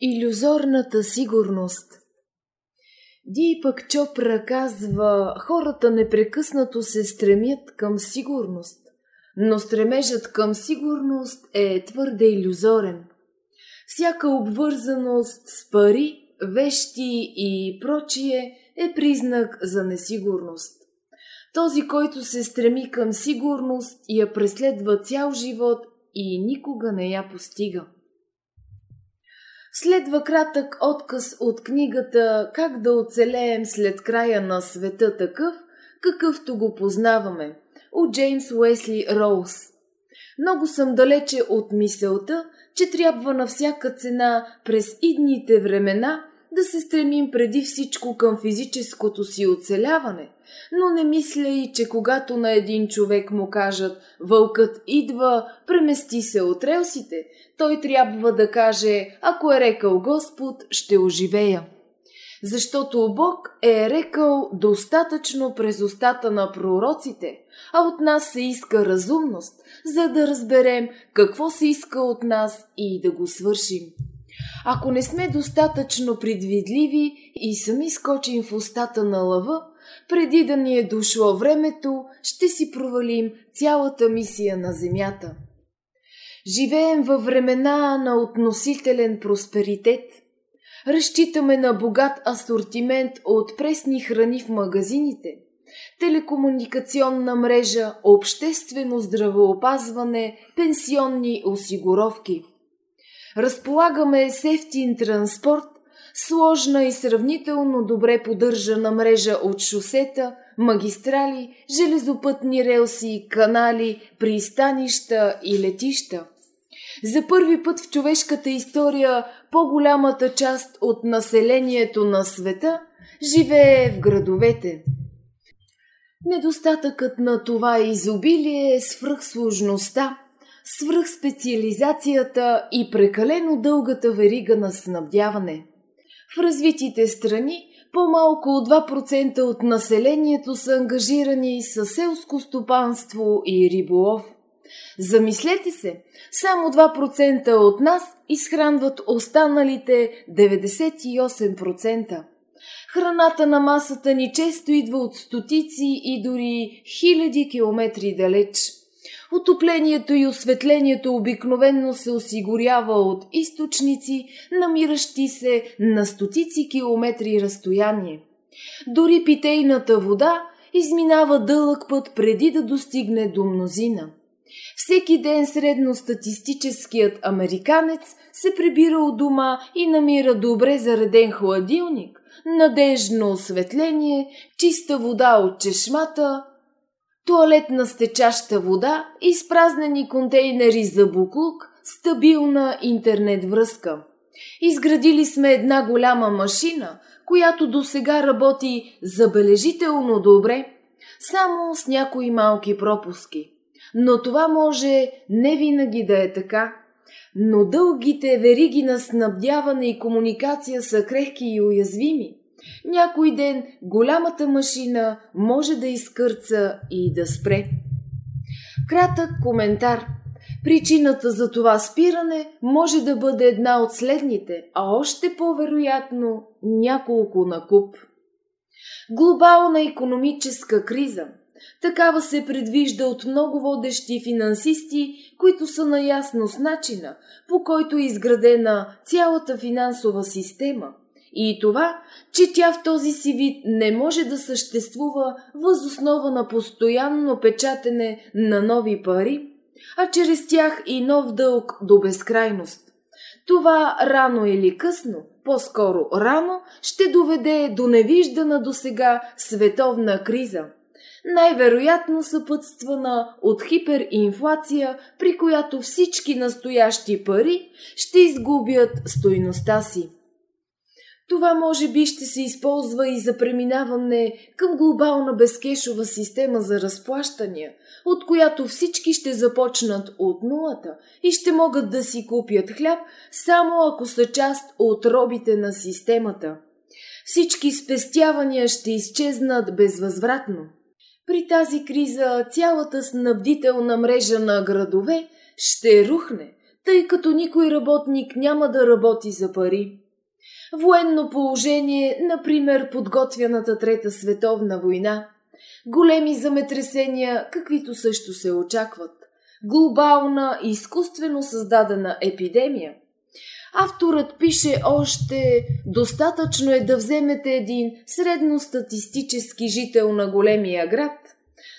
Иллюзорната сигурност Дипък Чопра казва, хората непрекъснато се стремят към сигурност, но стремежът към сигурност е твърде иллюзорен. Всяка обвързаност с пари, вещи и прочие е признак за несигурност. Този, който се стреми към сигурност, я преследва цял живот и никога не я постига. Следва кратък отказ от книгата Как да оцелеем след края на света такъв, какъвто го познаваме, от Джеймс Уесли Роуз. Много съм далече от мисълта, че трябва на всяка цена през идните времена да се стремим преди всичко към физическото си оцеляване, но не мисля и, че когато на един човек му кажат «Вълкът идва, премести се от релсите», той трябва да каже «Ако е рекал Господ, ще оживея». Защото Бог е рекал достатъчно през устата на пророците, а от нас се иска разумност, за да разберем какво се иска от нас и да го свършим. Ако не сме достатъчно предвидливи и сами скочим в устата на лъва, преди да ни е дошло времето, ще си провалим цялата мисия на Земята. Живеем във времена на относителен просперитет. Разчитаме на богат асортимент от пресни храни в магазините, телекомуникационна мрежа, обществено здравеопазване, пенсионни осигуровки – Разполагаме с ефтин транспорт, сложна и сравнително добре поддържана мрежа от шосета, магистрали, железопътни релси, канали, пристанища и летища. За първи път в човешката история по-голямата част от населението на света живее в градовете. Недостатъкът на това изобилие е свръхсложността – свръхспециализацията и прекалено дългата верига на снабдяване. В развитите страни по-малко от 2% от населението са ангажирани с селско стопанство и риболов. Замислете се, само 2% от нас изхранват останалите 98%. Храната на масата ни често идва от стотици и дори хиляди километри далеч – Отоплението и осветлението обикновенно се осигурява от източници, намиращи се на стотици километри разстояние. Дори питейната вода изминава дълъг път преди да достигне до мнозина. Всеки ден средностатистическият американец се прибира от дома и намира добре зареден хладилник, надежно осветление, чиста вода от чешмата, туалетна с течаща вода, изпразнени контейнери за буклук, стабилна интернет връзка. Изградили сме една голяма машина, която до сега работи забележително добре, само с някои малки пропуски. Но това може не винаги да е така. Но дългите вериги на снабдяване и комуникация са крехки и уязвими. Някой ден голямата машина може да изкърца и да спре. Кратък коментар. Причината за това спиране може да бъде една от следните, а още по-вероятно няколко на куп. Глобална економическа криза. Такава се предвижда от много водещи финансисти, които са наясно с начина, по който е изградена цялата финансова система – и това, че тя в този си вид не може да съществува възоснова на постоянно печатане на нови пари, а чрез тях и нов дълг до безкрайност. Това рано или късно, по-скоро рано, ще доведе до невиждана до сега световна криза. Най-вероятно съпътствана от хиперинфлация, при която всички настоящи пари ще изгубят стойността си. Това може би ще се използва и за преминаване към глобална безкешова система за разплащания, от която всички ще започнат от нулата и ще могат да си купят хляб, само ако са част от робите на системата. Всички спестявания ще изчезнат безвъзвратно. При тази криза цялата снабдителна мрежа на градове ще рухне, тъй като никой работник няма да работи за пари. Военно положение, например подготвяната Трета световна война, големи земетресения, каквито също се очакват, глобална, изкуствено създадена епидемия. Авторът пише още достатъчно е да вземете един средностатистически жител на големия град,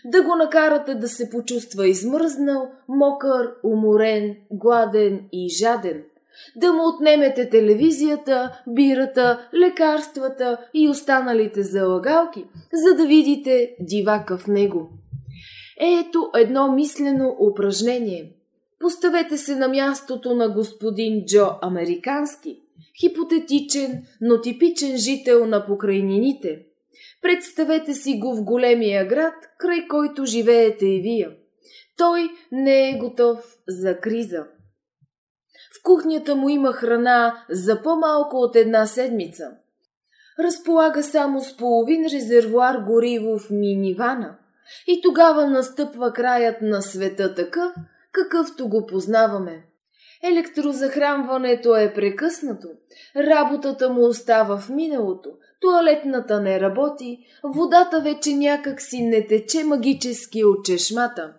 да го накарате да се почувства измръзнал, мокър, уморен, гладен и жаден – да му отнемете телевизията, бирата, лекарствата и останалите залагалки, за да видите дивака в него. Ето едно мислено упражнение. Поставете се на мястото на господин Джо Американски, хипотетичен, но типичен жител на покрайнините. Представете си го в големия град, край който живеете и вие. Той не е готов за криза. Кухнята му има храна за по-малко от една седмица. Разполага само с половин резервуар гориво в минивана. И тогава настъпва краят на света такъв, какъвто го познаваме. Електрозахранването е прекъснато, работата му остава в миналото, туалетната не работи, водата вече някак си не тече магически от чешмата.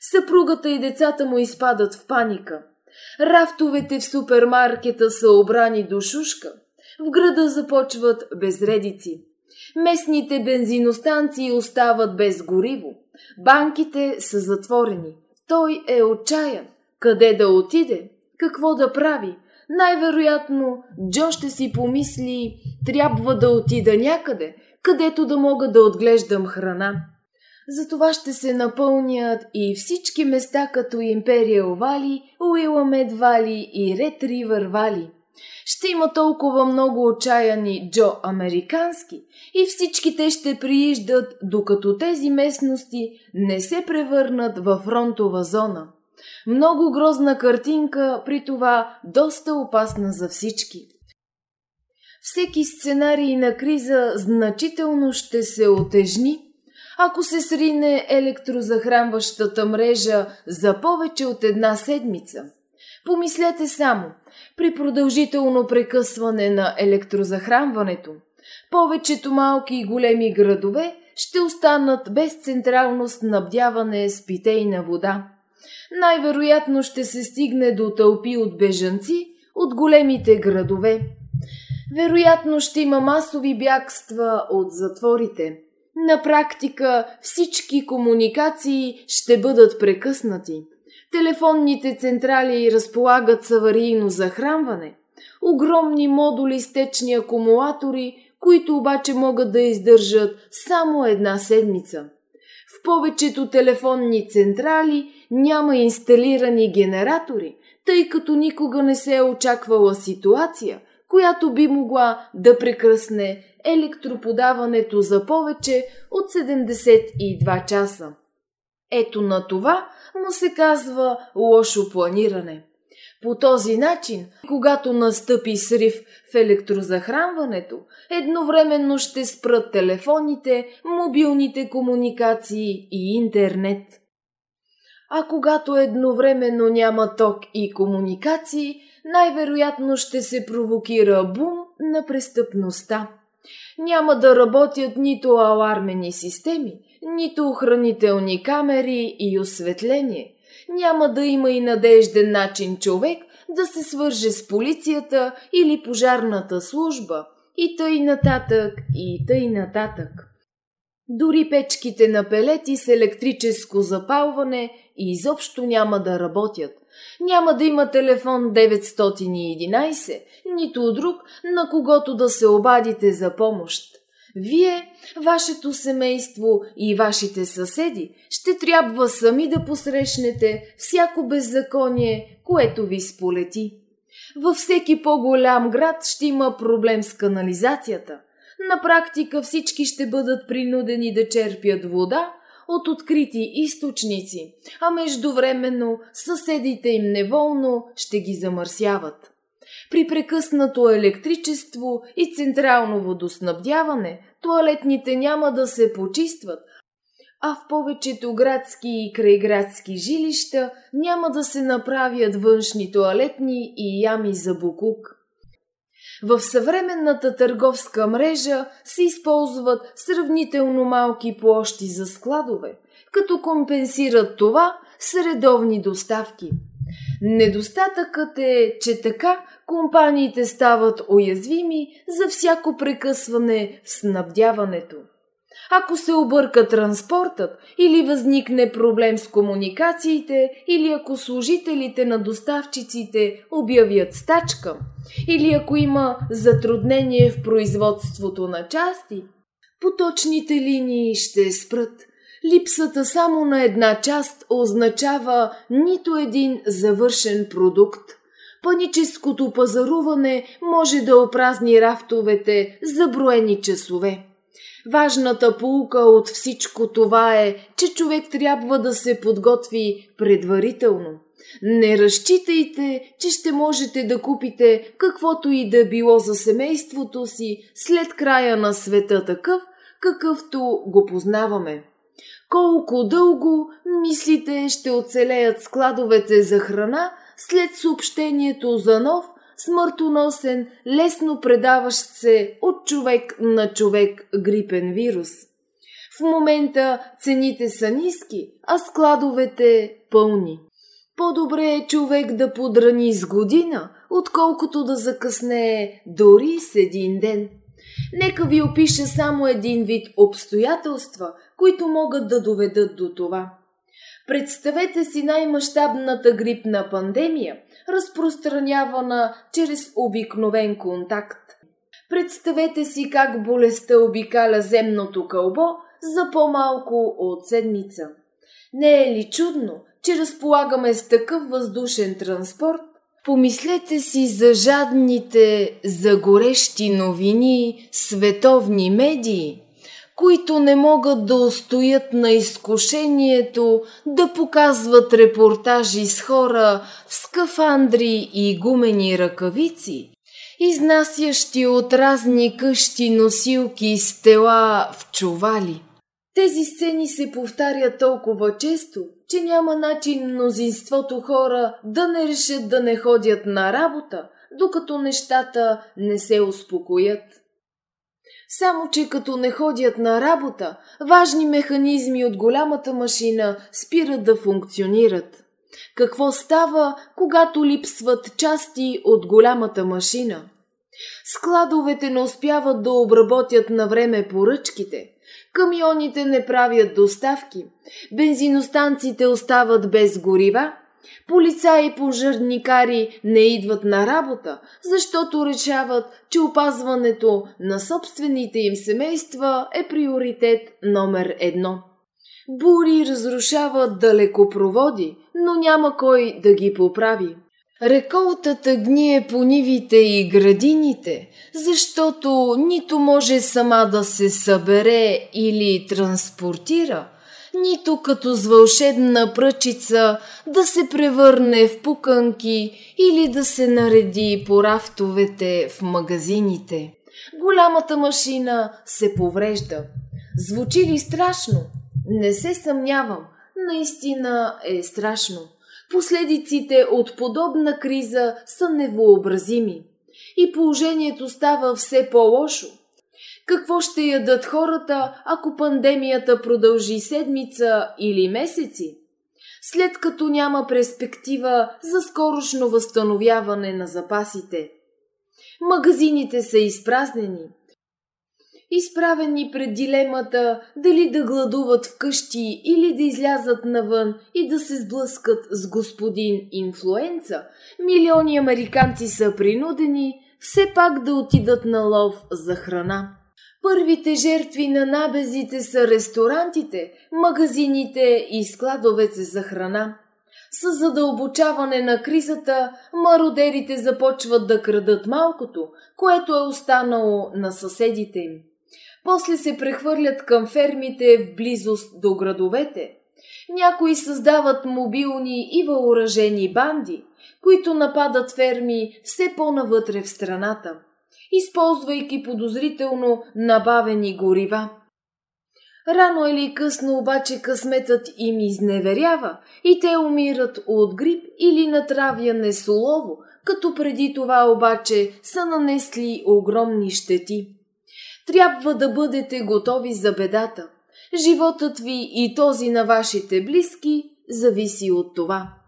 Съпругата и децата му изпадат в паника – Рафтовете в супермаркета са обрани до шушка. В града започват безредици. Местните бензиностанции остават без гориво. Банките са затворени. Той е отчаян. Къде да отиде? Какво да прави? Най-вероятно Джо ще си помисли, трябва да отида някъде, където да мога да отглеждам храна. Затова ще се напълнят и всички места като Империал Вали, Уиламед Вали и Ред Ривър Вали. Ще има толкова много отчаяни Джо американски и всички те ще прииждат, докато тези местности не се превърнат във фронтова зона. Много грозна картинка, при това доста опасна за всички. Всеки сценарий на криза значително ще се отежни – ако се срине електрозахранващата мрежа за повече от една седмица. Помислете само, при продължително прекъсване на електрозахранването, повечето малки и големи градове ще останат без централно снабдяване с питейна вода. Най-вероятно ще се стигне до тълпи от бежанци от големите градове. Вероятно ще има масови бягства от затворите – на практика всички комуникации ще бъдат прекъснати. Телефонните централи разполагат с аварийно захранване, огромни модули с течни акумулатори, които обаче могат да издържат само една седмица. В повечето телефонни централи няма инсталирани генератори, тъй като никога не се е очаквала ситуация, която би могла да прекръсне електроподаването за повече от 72 часа. Ето на това му се казва лошо планиране. По този начин, когато настъпи срив в електрозахранването, едновременно ще спрат телефоните, мобилните комуникации и интернет. А когато едновременно няма ток и комуникации, най-вероятно ще се провокира бум на престъпността. Няма да работят нито алармени системи, нито охранителни камери и осветление. Няма да има и надежден начин човек да се свърже с полицията или пожарната служба. И тъй нататък, и тъй нататък. Дори печките на пелети с електрическо запалване изобщо няма да работят. Няма да има телефон 911, нито друг, на когото да се обадите за помощ. Вие, вашето семейство и вашите съседи ще трябва сами да посрещнете всяко беззаконие, което ви сполети. Във всеки по-голям град ще има проблем с канализацията. На практика всички ще бъдат принудени да черпят вода от открити източници, а междувременно съседите им неволно ще ги замърсяват. При прекъснато електричество и централно водоснабдяване, туалетните няма да се почистват, а в повечето градски и крайградски жилища няма да се направят външни туалетни и ями за букук. В съвременната търговска мрежа се използват сравнително малки площи за складове, като компенсират това с редовни доставки. Недостатъкът е, че така компаниите стават уязвими за всяко прекъсване в снабдяването. Ако се обърка транспортът или възникне проблем с комуникациите, или ако служителите на доставчиците обявят стачка, или ако има затруднение в производството на части, поточните линии ще спрат. Липсата само на една част означава нито един завършен продукт. Паническото пазаруване може да опразни рафтовете за броени часове. Важната полука от всичко това е, че човек трябва да се подготви предварително. Не разчитайте, че ще можете да купите каквото и да било за семейството си след края на света такъв, какъвто го познаваме. Колко дълго, мислите, ще оцелеят складовете за храна след съобщението за нов, смъртоносен, лесно предаващ се от човек на човек грипен вирус. В момента цените са ниски, а складовете пълни. По-добре е човек да подрани с година, отколкото да закъснее дори с един ден. Нека ви опиша само един вид обстоятелства, които могат да доведат до това. Представете си най-мащабната грипна пандемия, разпространявана чрез обикновен контакт. Представете си как болестта обикаля земното кълбо за по-малко от седмица. Не е ли чудно, че разполагаме с такъв въздушен транспорт? Помислете си за жадните, за горещи новини, световни медии, които не могат да устоят на изкушението да показват репортажи с хора в скафандри и гумени ръкавици, изнасящи от разни къщи носилки с тела в чували. Тези сцени се повтарят толкова често, че няма начин мнозинството хора да не решат да не ходят на работа, докато нещата не се успокоят. Само, че като не ходят на работа, важни механизми от голямата машина спират да функционират. Какво става, когато липсват части от голямата машина? Складовете не успяват да обработят на време поръчките. Камионите не правят доставки. Бензиностанциите остават без горива Полицаи и пожарникари не идват на работа, защото решават, че опазването на собствените им семейства е приоритет номер едно. Бури разрушават далекопроводи, но няма кой да ги поправи. Реколтата гние по нивите и градините, защото нито може сама да се събере или транспортира – нито като с вълшебна пръчица да се превърне в пуканки или да се нареди по рафтовете в магазините. Голямата машина се поврежда. Звучи ли страшно? Не се съмнявам. Наистина е страшно. Последиците от подобна криза са невообразими. И положението става все по-лошо. Какво ще ядат хората, ако пандемията продължи седмица или месеци? След като няма перспектива за скорошно възстановяване на запасите. Магазините са изпразнени. Изправени пред дилемата дали да гладуват вкъщи или да излязат навън и да се сблъскат с господин инфлуенца, милиони американци са принудени все пак да отидат на лов за храна. Първите жертви на набезите са ресторантите, магазините и складовете за храна. С задълбочаване на кризата, мародерите започват да крадат малкото, което е останало на съседите им. После се прехвърлят към фермите в близост до градовете. Някои създават мобилни и въоръжени банди, които нападат ферми все по-навътре в страната използвайки подозрително набавени горива. Рано или късно обаче късметът им изневерява и те умират от грип или натравяне солово, като преди това обаче са нанесли огромни щети. Трябва да бъдете готови за бедата. Животът ви и този на вашите близки зависи от това.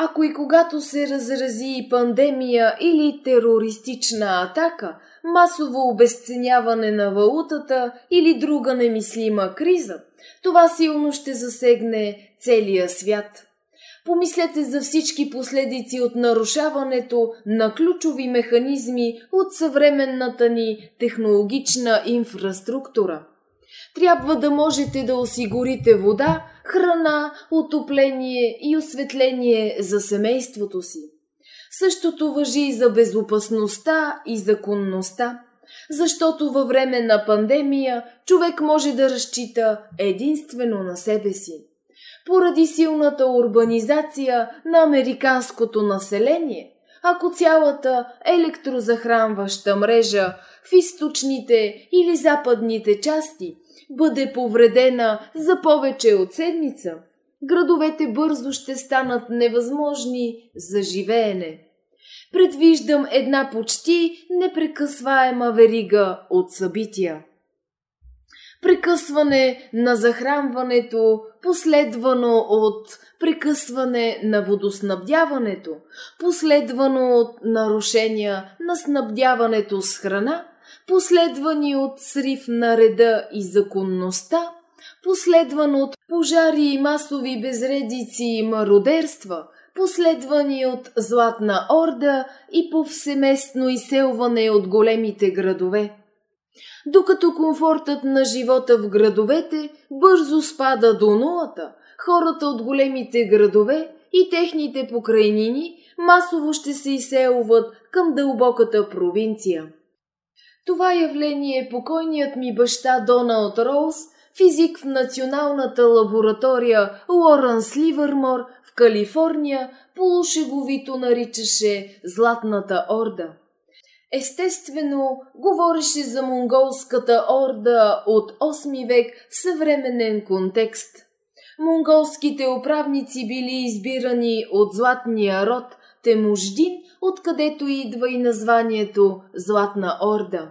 Ако и когато се разрази пандемия или терористична атака, масово обесценяване на валутата или друга немислима криза, това силно ще засегне целия свят. Помислете за всички последици от нарушаването на ключови механизми от съвременната ни технологична инфраструктура. Трябва да можете да осигурите вода, храна, отопление и осветление за семейството си. Същото въжи и за безопасността и законността, защото във време на пандемия човек може да разчита единствено на себе си. Поради силната урбанизация на американското население, ако цялата електрозахранваща мрежа в източните или западните части бъде повредена за повече от седмица, градовете бързо ще станат невъзможни за живеене. Предвиждам една почти непрекъсваема верига от събития. Прекъсване на захранването, последвано от прекъсване на водоснабдяването, последвано от нарушения на снабдяването с храна, последвани от срив на реда и законността, последвано от пожари и масови безредици и мародерства, последвани от Златна орда и повсеместно изселване от големите градове. Докато комфортът на живота в градовете бързо спада до нулата, хората от големите градове и техните покрайнини масово ще се изселват към дълбоката провинция. Това явление покойният ми баща Доналд Роуз – физик в Националната лаборатория Лоренс Ливърмор в Калифорния, полушеговито наричаше Златната орда. Естествено, говореше за монголската орда от 8 век в съвременен контекст. Монголските управници били избирани от златния род Темуждин, откъдето идва и названието Златна орда.